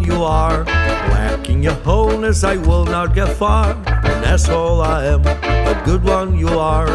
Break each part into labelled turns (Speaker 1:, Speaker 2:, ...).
Speaker 1: are. Lacking your wholeness, I will not get far. An asshole I am, a good one you are.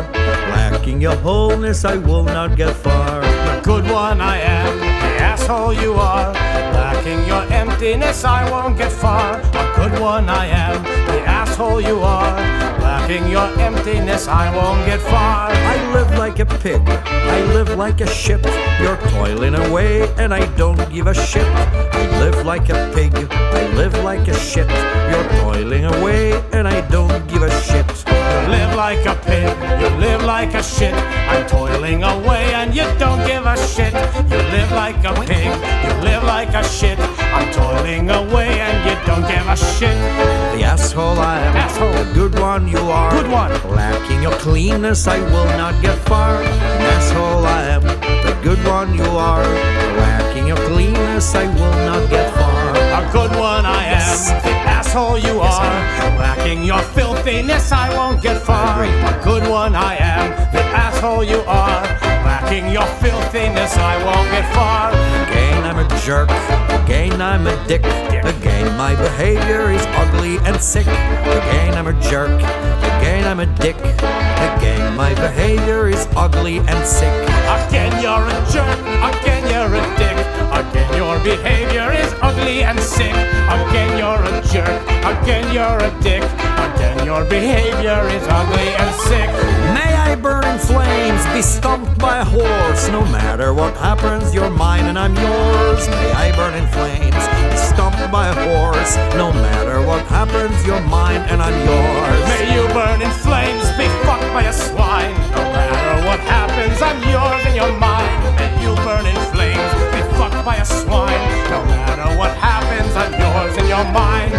Speaker 1: Lacking your wholeness, I will not get far.
Speaker 2: The good one I am, the asshole you are. Lacking your emptiness, I won't get far. A good one I am, the asshole you are. Lacking your emptiness, I won't get far.
Speaker 1: I live like a pig, I live like a shit. You're toiling away, and I don't give a shit. I live like a pig, I live like a shit. You're toiling away, and I don't give a shit.
Speaker 2: You live like a pig, you live like a shit. I'm toiling away and you don't give a shit. You live like a pig, you live like a shit. I'm toiling away and you don't give a shit.
Speaker 1: The asshole I am,
Speaker 2: Asshole.
Speaker 1: the good one you are.
Speaker 2: Good one.
Speaker 1: Lacking your cleanness, I will not get far. An asshole I am, the good one you are. Lacking your cleanness, I will not get far.
Speaker 2: A good one I am,
Speaker 1: Yes.
Speaker 2: the asshole you are. Lacking your filthiness, I won't get far. A good one I am, the asshole you are. Lacking your filthiness, I won't get far.
Speaker 1: Again I'm a jerk, again I'm a dick. Again my behavior is ugly and sick. Again I'm a jerk, again I'm a dick. Again my behavior is ugly and sick.
Speaker 2: Again you're a jerk, again you're a dick. Again your behavior is ugly and sick. Again you're a jerk, again you're a dick. Again your behavior is ugly and sick.
Speaker 1: May I burn in flames, be stomped by a No matter what happens, you're mine and I'm yours. May I burn in flames, stomped by a horse. No matter what happens, you're mine and I'm yours.
Speaker 2: May you burn in flames, be fucked by a swine. No matter what happens, I'm yours and you're mine. May you burn in flames, be fucked by a swine. No matter what happens, I'm yours and you're mine.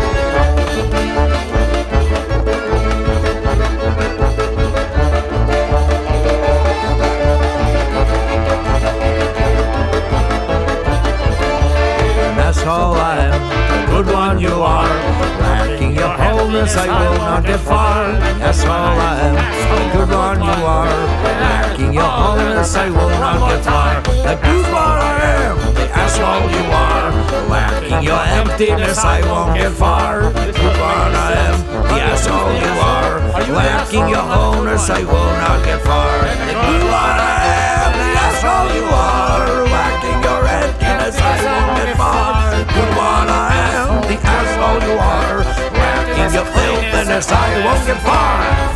Speaker 1: All I am, the good one you are. Lacking your wholeness, I will not get far. That's all I am, the good one you are. Lacking your wholeness, I will not get far. The good one I am, the asshole you are. Lacking your emptiness, I won't get far. The good one I am, the asshole you are. Lacking your wholeness, I will not get far. The good one I am, the asshole you are. You are. Lacking your filthiness, I won't get far.